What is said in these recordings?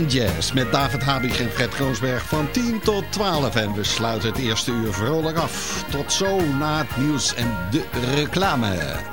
CFM Jazz met David Habig en Fred Kroonsberg van 10 tot 12. En we sluiten het eerste uur vrolijk af. Tot zo na het nieuws en de reclame.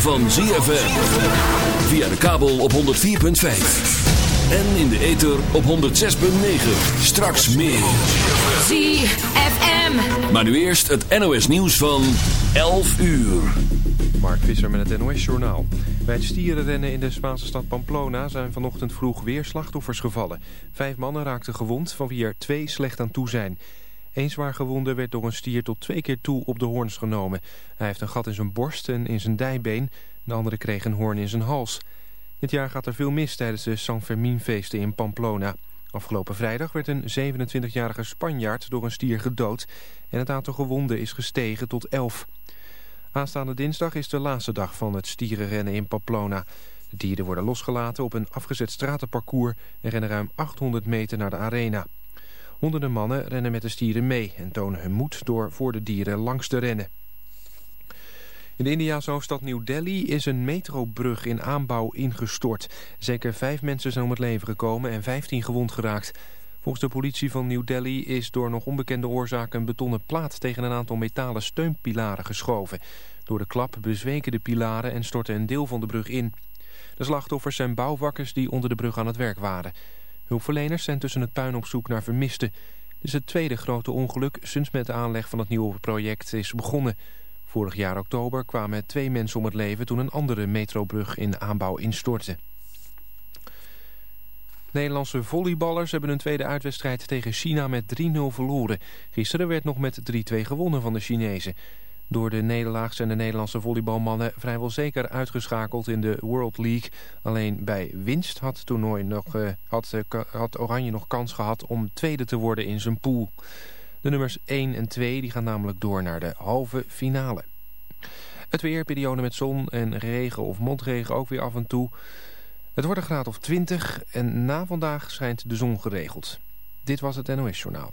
Van ZFM. Via de kabel op 104.5. En in de ether op 106.9. Straks meer. ZFM. Maar nu eerst het NOS nieuws van 11 uur. Mark Visser met het NOS Journaal. Bij het stierenrennen in de Spaanse stad Pamplona zijn vanochtend vroeg weer slachtoffers gevallen. Vijf mannen raakten gewond, van wie er twee slecht aan toe zijn. Eén zwaar gewonde werd door een stier tot twee keer toe op de hoorns genomen. Hij heeft een gat in zijn borst en in zijn dijbeen. De andere kreeg een hoorn in zijn hals. Dit jaar gaat er veel mis tijdens de San Fermin-feesten in Pamplona. Afgelopen vrijdag werd een 27-jarige Spanjaard door een stier gedood... en het aantal gewonden is gestegen tot 11. Aanstaande dinsdag is de laatste dag van het stierenrennen in Pamplona. De dieren worden losgelaten op een afgezet stratenparcours... en rennen ruim 800 meter naar de arena. Honderden mannen rennen met de stieren mee en tonen hun moed door voor de dieren langs te rennen. In de Indiase hoofdstad New Delhi is een metrobrug in aanbouw ingestort. Zeker vijf mensen zijn om het leven gekomen en vijftien gewond geraakt. Volgens de politie van New Delhi is door nog onbekende oorzaak een betonnen plaat tegen een aantal metalen steunpilaren geschoven. Door de klap bezweken de pilaren en stortte een deel van de brug in. De slachtoffers zijn bouwvakkers die onder de brug aan het werk waren. Hulpverleners zijn tussen het puin op zoek naar vermisten. Dit is het tweede grote ongeluk sinds met de aanleg van het nieuwe project is begonnen. Vorig jaar oktober kwamen twee mensen om het leven toen een andere metrobrug in aanbouw instortte. Nederlandse volleyballers hebben een tweede uitwedstrijd tegen China met 3-0 verloren. Gisteren werd nog met 3-2 gewonnen van de Chinezen. Door de nederlaag zijn de Nederlandse volleybalmannen vrijwel zeker uitgeschakeld in de World League. Alleen bij winst had, toernooi nog, uh, had, uh, had Oranje nog kans gehad om tweede te worden in zijn pool. De nummers 1 en 2 die gaan namelijk door naar de halve finale. Het weer, periode met zon en regen of mondregen ook weer af en toe. Het wordt een graad of 20 en na vandaag schijnt de zon geregeld. Dit was het NOS Journaal.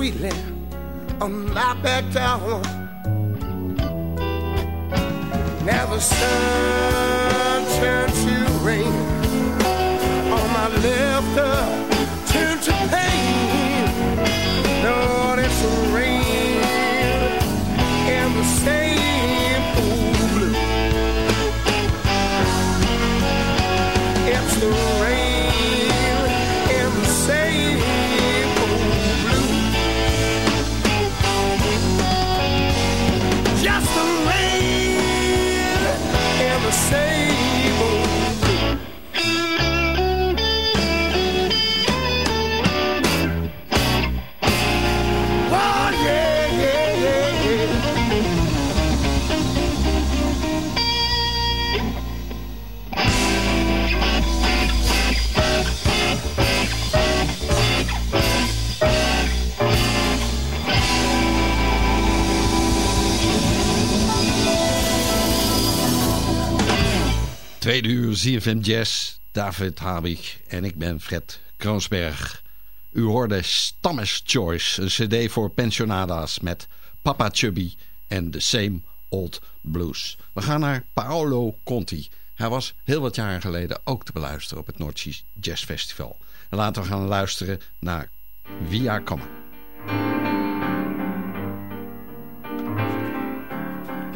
sweetly on my back tower. Now the sun turned to rain on my left, turned to pain. Tweede uur ZFM Jazz, David Habig en ik ben Fred Kroonsberg. U hoorde Stammes Choice, een cd voor pensionada's met Papa Chubby en The Same Old Blues. We gaan naar Paolo Conti. Hij was heel wat jaren geleden ook te beluisteren op het Noordzee Jazz Festival. En laten we gaan luisteren naar Via Come.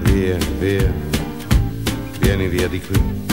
Via, via, vieni via di qui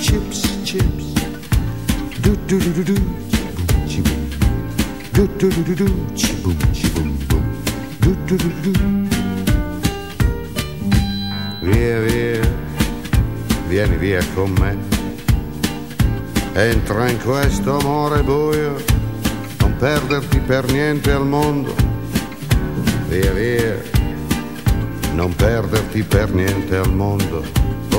chips, chips. Do do do do do, chi boom. Do do do do do, chi boom, chi boom boom. Do do do do do. Via, via, vieni via con me. Entra in questo amore buio, non perderti per niente al mondo. Via, via, non perderti per niente al mondo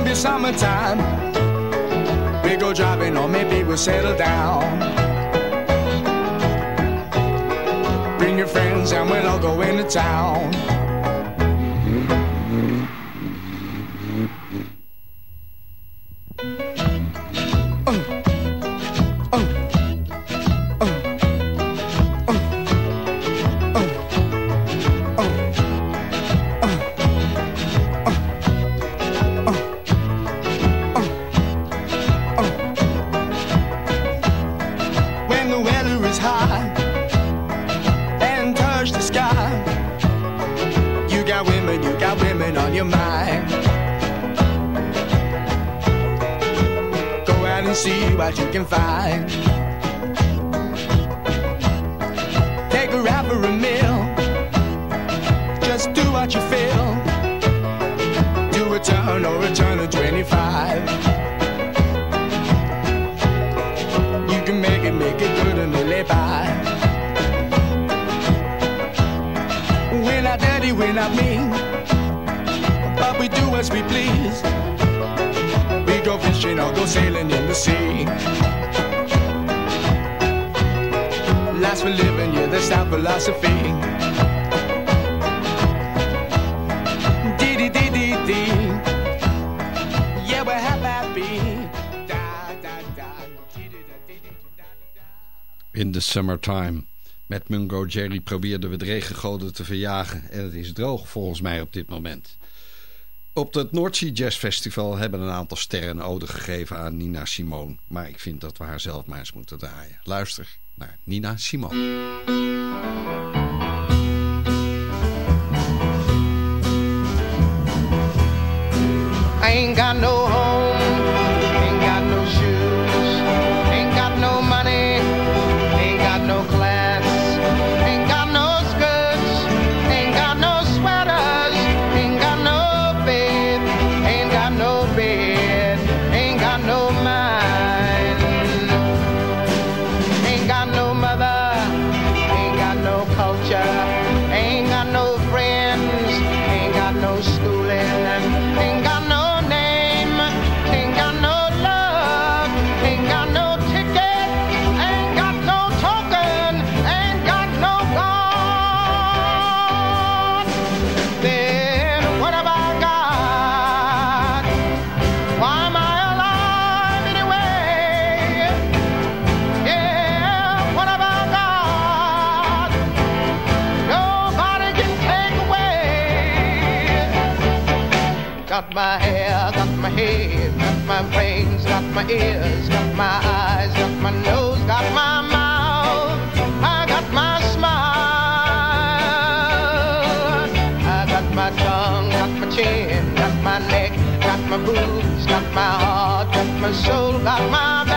do. summertime. We go driving or maybe we'll settle down. Bring your friends and we'll all go into town. Met Mungo Jerry probeerden we de regengoden te verjagen. En het is droog volgens mij op dit moment. Op het Noordzee Jazz Festival hebben een aantal sterren ode gegeven aan Nina Simone. Maar ik vind dat we haar zelf maar eens moeten draaien. Luister naar Nina Simone. Ain't got no my ears, got my eyes, got my nose, got my mouth. I got my smile. I got my tongue, got my chin, got my neck, got my boobs, got my heart, got my soul, got my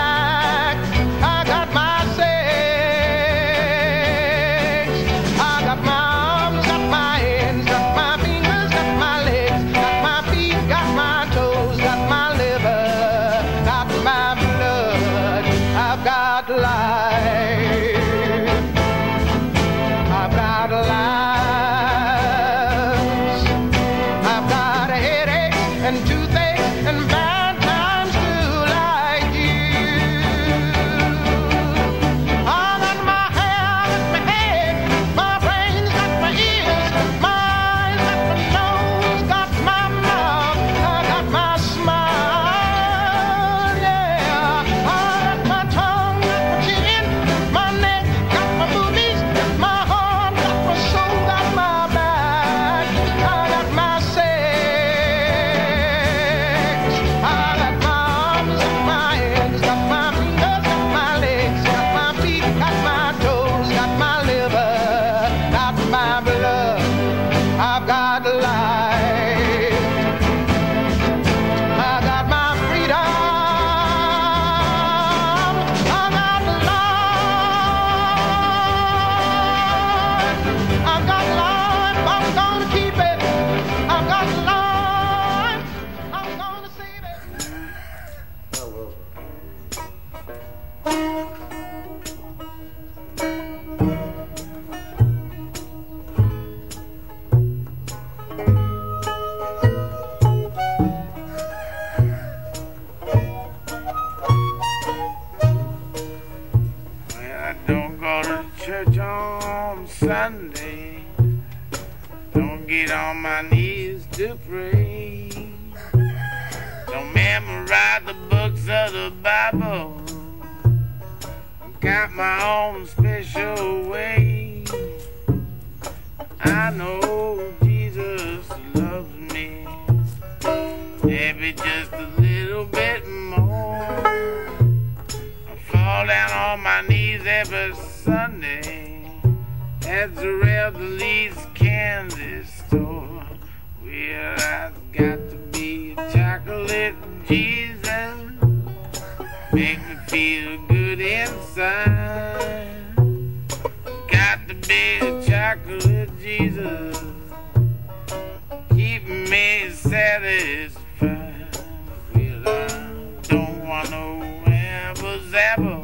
at the Revelries candy store. Well, I've got to be a chocolate Jesus. Make me feel good inside. Got to be chocolate Jesus. Keep me satisfied. Well, I don't want no apple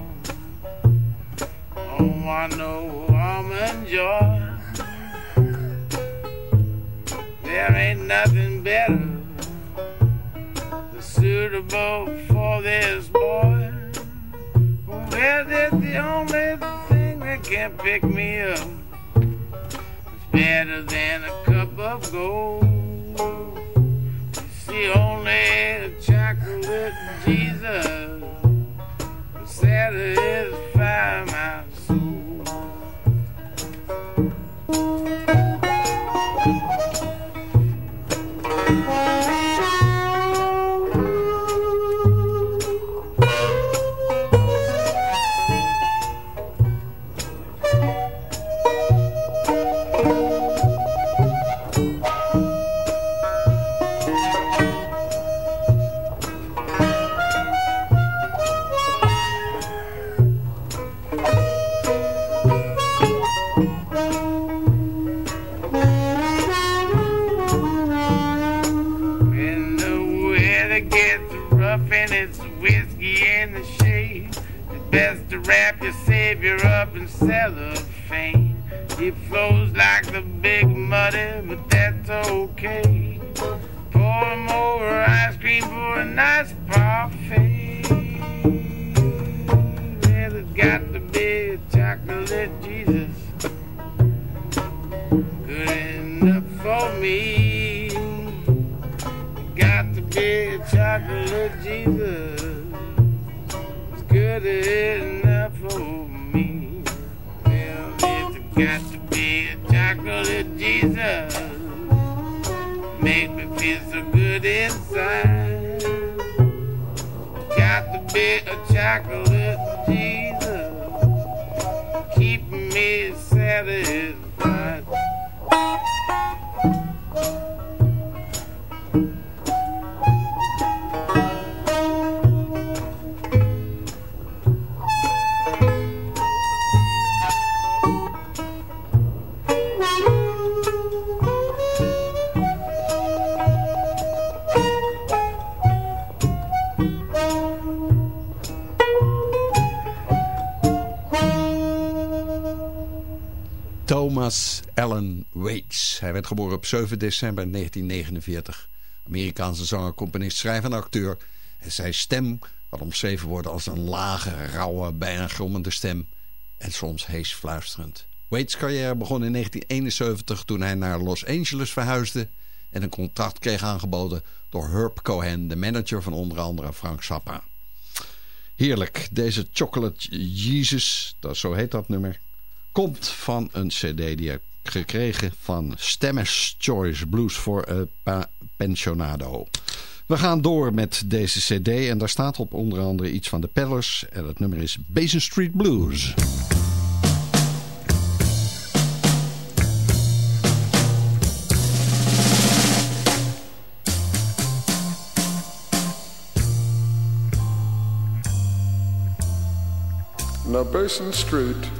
no almond joy. There ain't nothing better suitable for this boy. Well, that's the only thing money can pick me up. It's better than a cup of gold. See, only the chocolate Jesus will satisfy my Thank you. Wrap up in cellophane. It flows like the big muddy, but that's okay. Pour him over ice cream for a nice parfait. Well, it's got to be a chocolate Jesus. Good enough for me. Got to be a chocolate Jesus. It's good enough got to be a chocolate Jesus. Make me feel so good inside. Got to be a chocolate Jesus. Keep me satisfied. Waits. Hij werd geboren op 7 december 1949. Amerikaanse zanger, componist, schrijver en acteur. En zijn stem kan omschreven worden als een lage, rauwe, bijna grommende stem. En soms hees fluisterend. Waits' carrière begon in 1971 toen hij naar Los Angeles verhuisde... en een contract kreeg aangeboden door Herb Cohen, de manager van onder andere Frank Zappa. Heerlijk, deze Chocolate Jesus, dat, zo heet dat nummer komt van een cd die ik gekregen van Stemmers Choice Blues voor uh, Pensionado. We gaan door met deze cd en daar staat op onder andere iets van de Pellers en het nummer is Basin Street Blues. Now Basin Street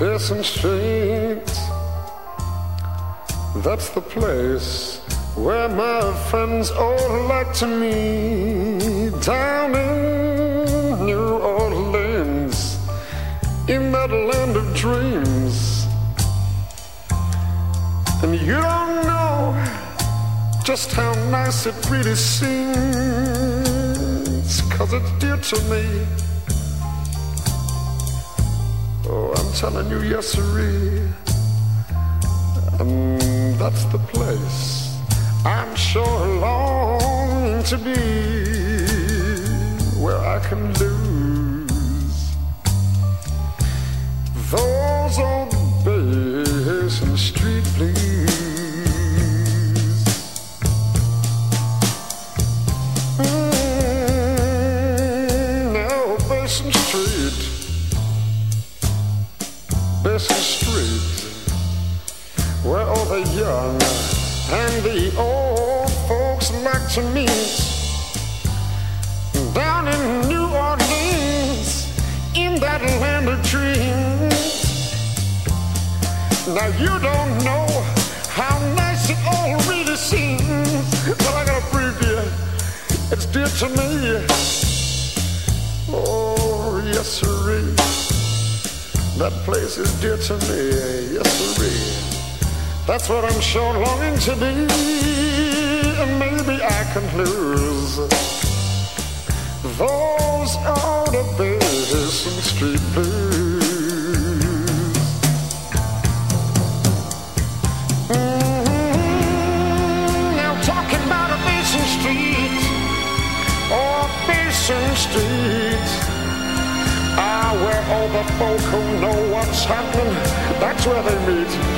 Basin Street. That's the place where my friends all like to meet. Down in New Orleans, in that land of dreams. And you don't know just how nice it really seems, cause it's dear to me. I'm telling you, yes, sirree. And um, that's the place I'm sure longing to be, where I can lose those old Basin Street blues. To meet. Down in New Orleans, in that land of dreams. Now you don't know how nice it all really seems, but I gotta prove you, it's dear to me. Oh, yes, sirree. That place is dear to me, yes sirree. That's what I'm sure longing to be, and maybe I can lose those older baby Basin Street Blues. Mhm. Now talking about a Basin Street, or Basin Street, ah, where all the folk who know what's happening, that's where they meet.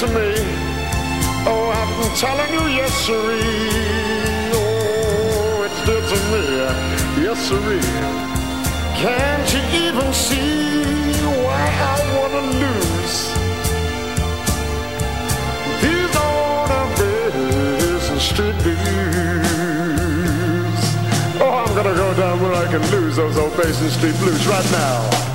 To me. Oh, I'm telling you, yes, siree. Oh, it's dear to me, yes, siree. Can't you even see why I wanna lose? These old business street blues. Oh, I'm gonna go down where I can lose those old Basin Street blues right now.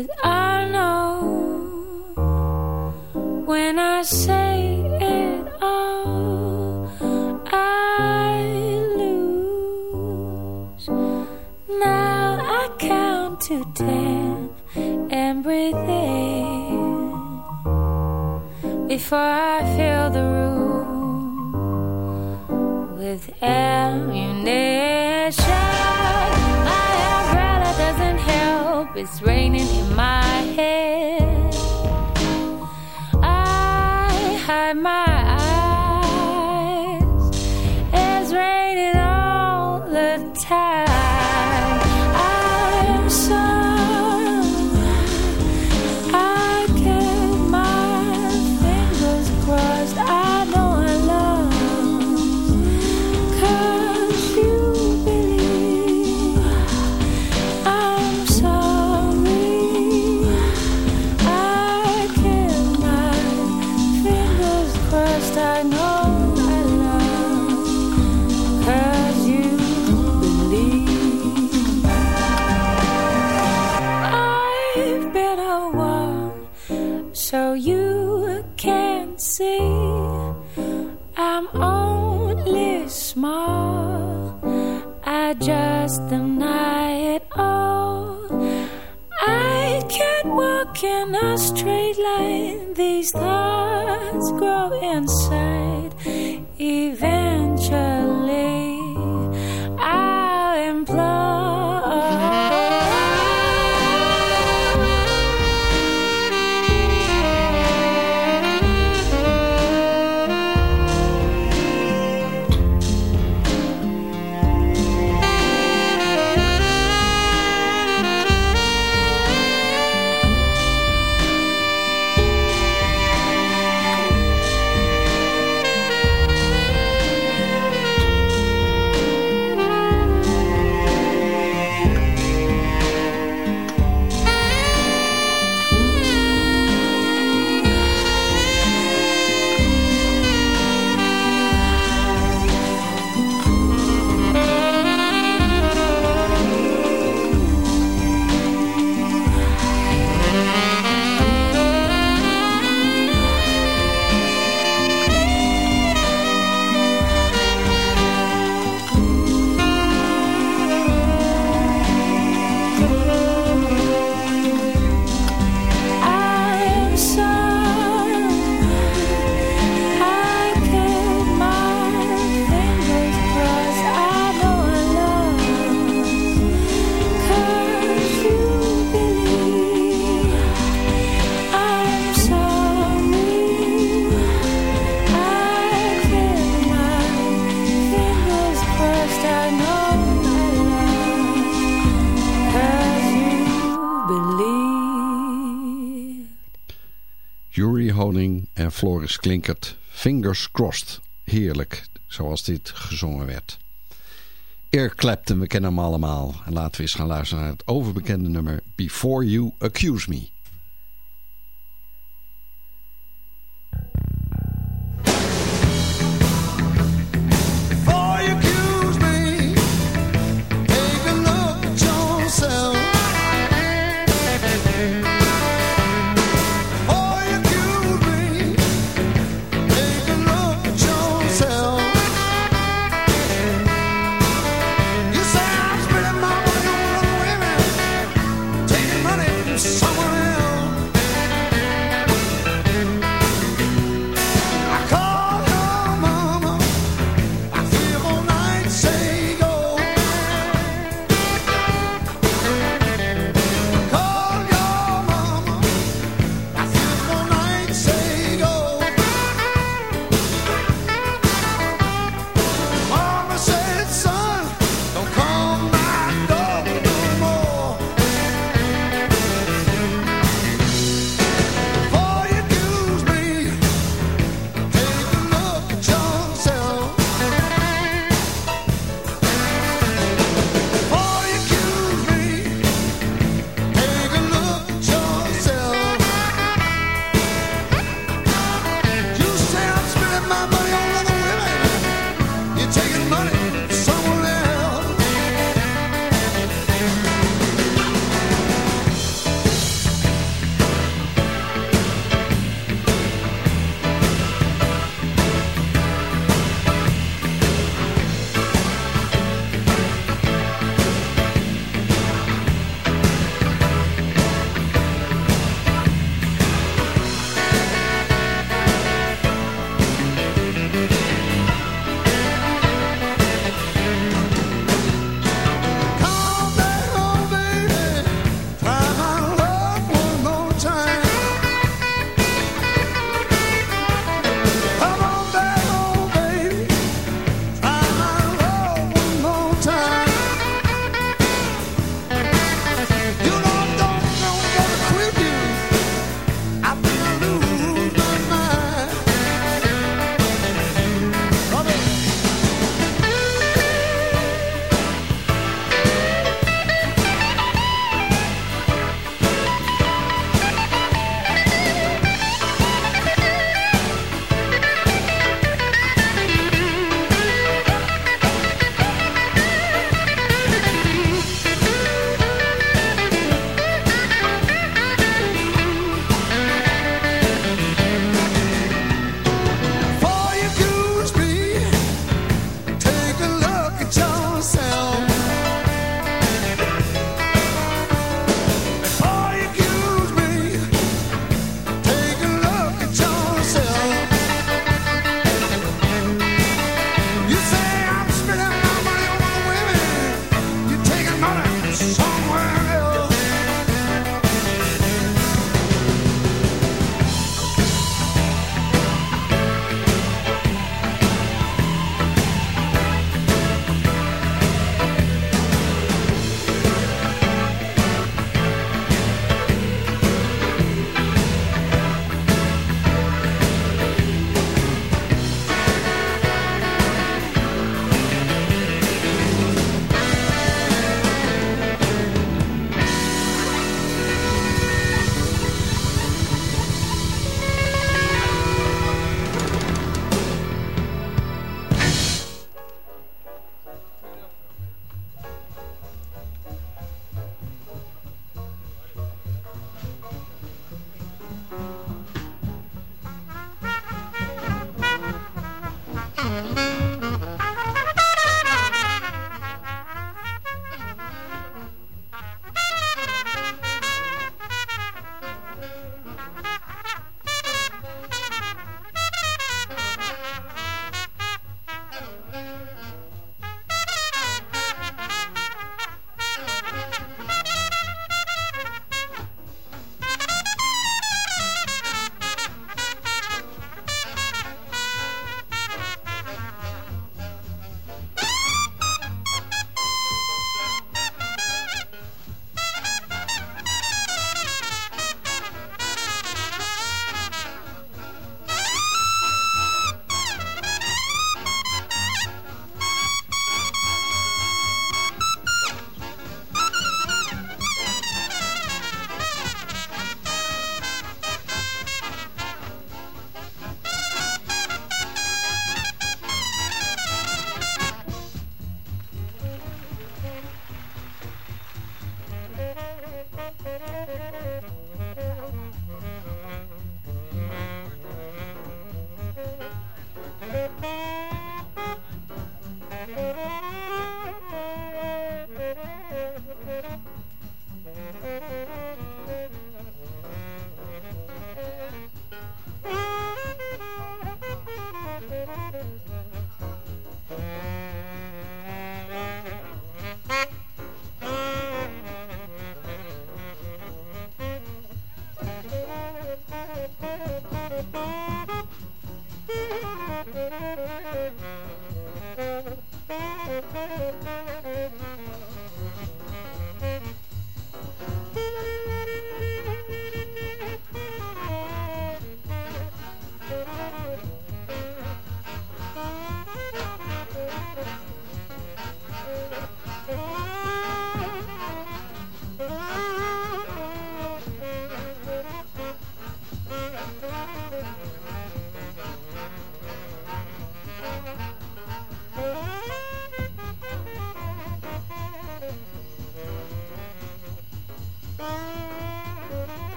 Cause I know when I say it all, I lose. Now I count to ten and breathe in before I fill the room with ammunition. My eyes, Fingers crossed. Heerlijk, zoals dit gezongen werd. Eric Clapton, we kennen hem allemaal. En laten we eens gaan luisteren naar het overbekende nummer Before You Accuse Me.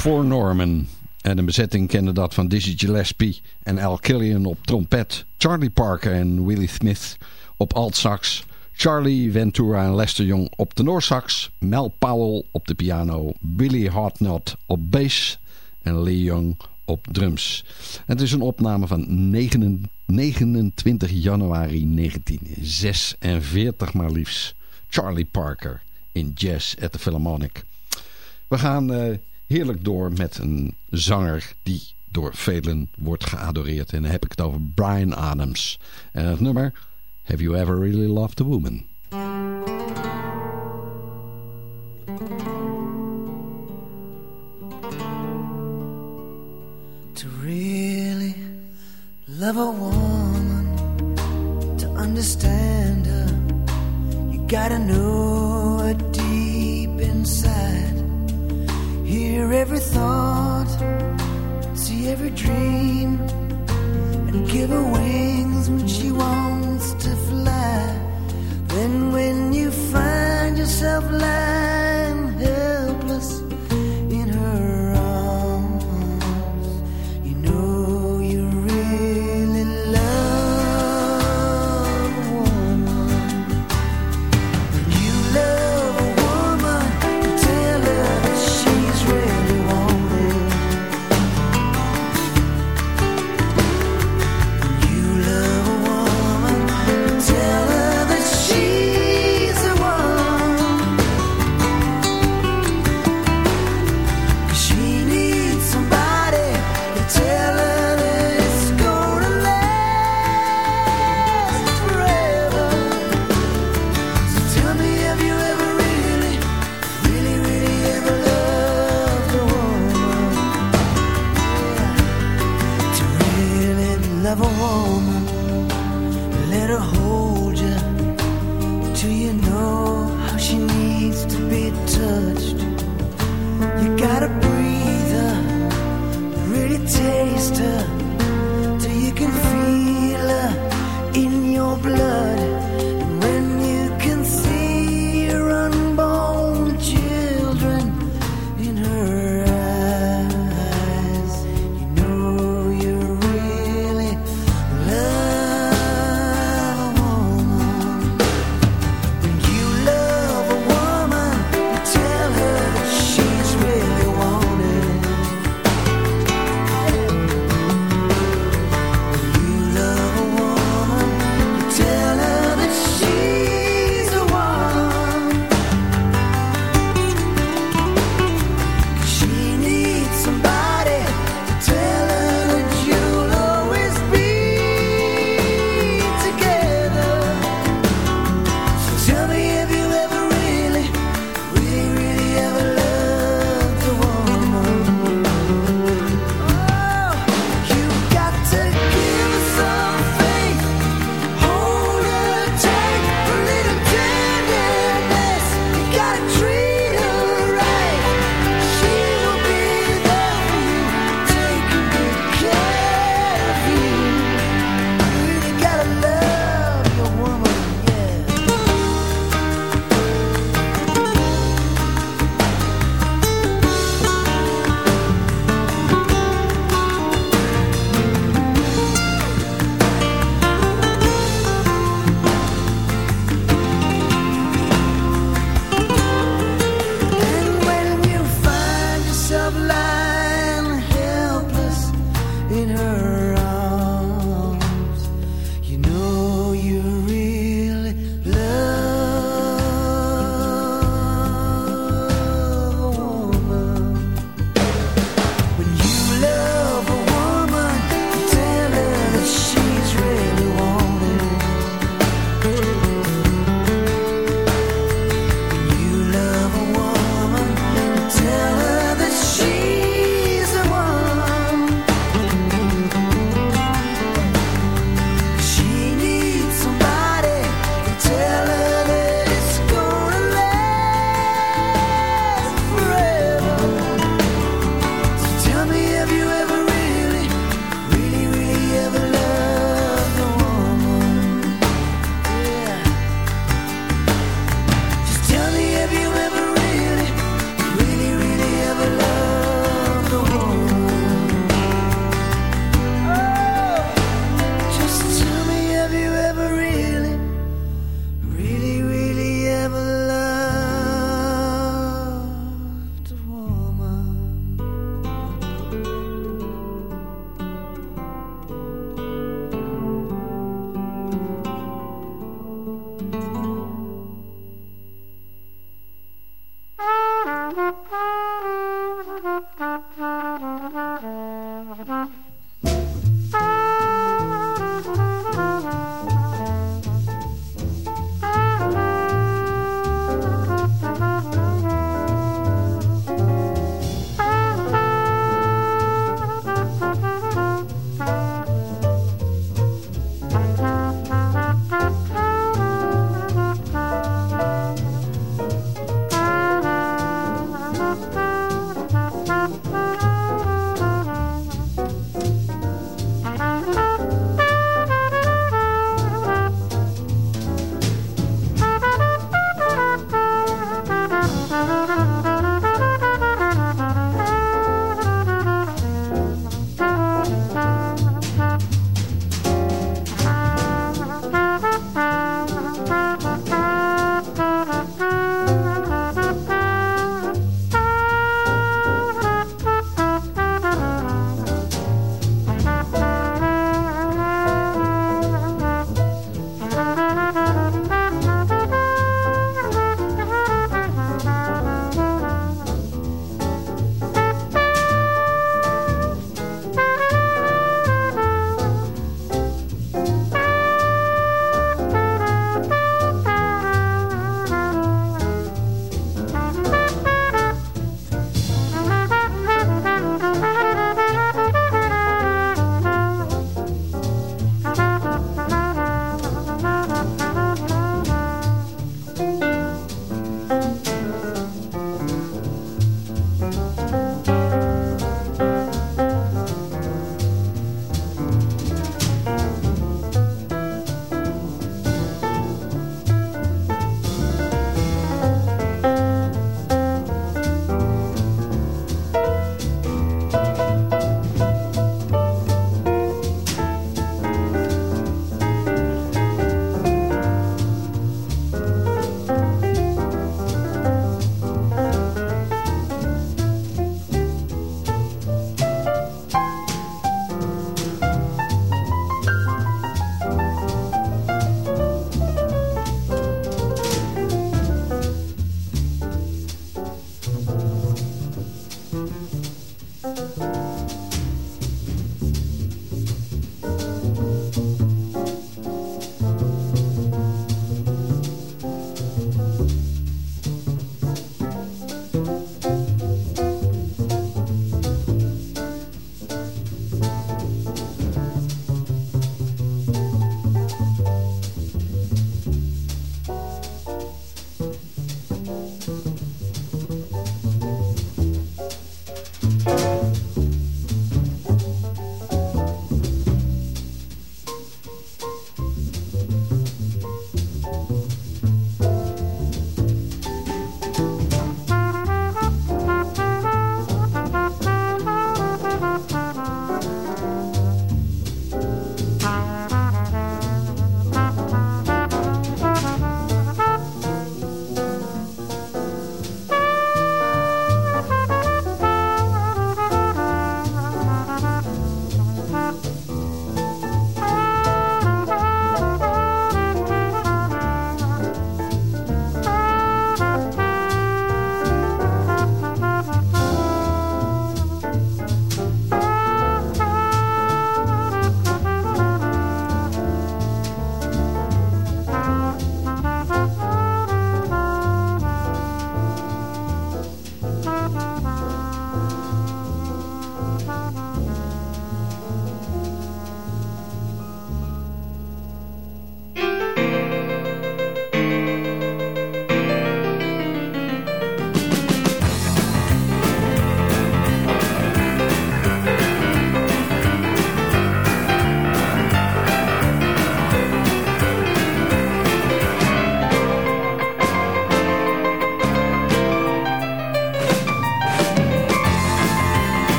For Norman. En de bezetting kende dat van Dizzy Gillespie en Al Killian op trompet. Charlie Parker en Willie Smith op alt-sax. Charlie Ventura en Lester Young op tenorsax. Mel Powell op de piano. Billy Hartnott op bass. En Lee Young op drums. Het is een opname van 29 januari 1946 maar liefst. Charlie Parker in Jazz at the Philharmonic. We gaan uh, heerlijk door met een zanger die door velen wordt geadoreerd. En dan heb ik het over Brian Adams. En het nummer Have You Ever Really Loved a Woman? To really love a woman, to understand her, you gotta know her deep inside. Hear every thought, see every dream, and give her wings when she wants to fly. Then when you find yourself lying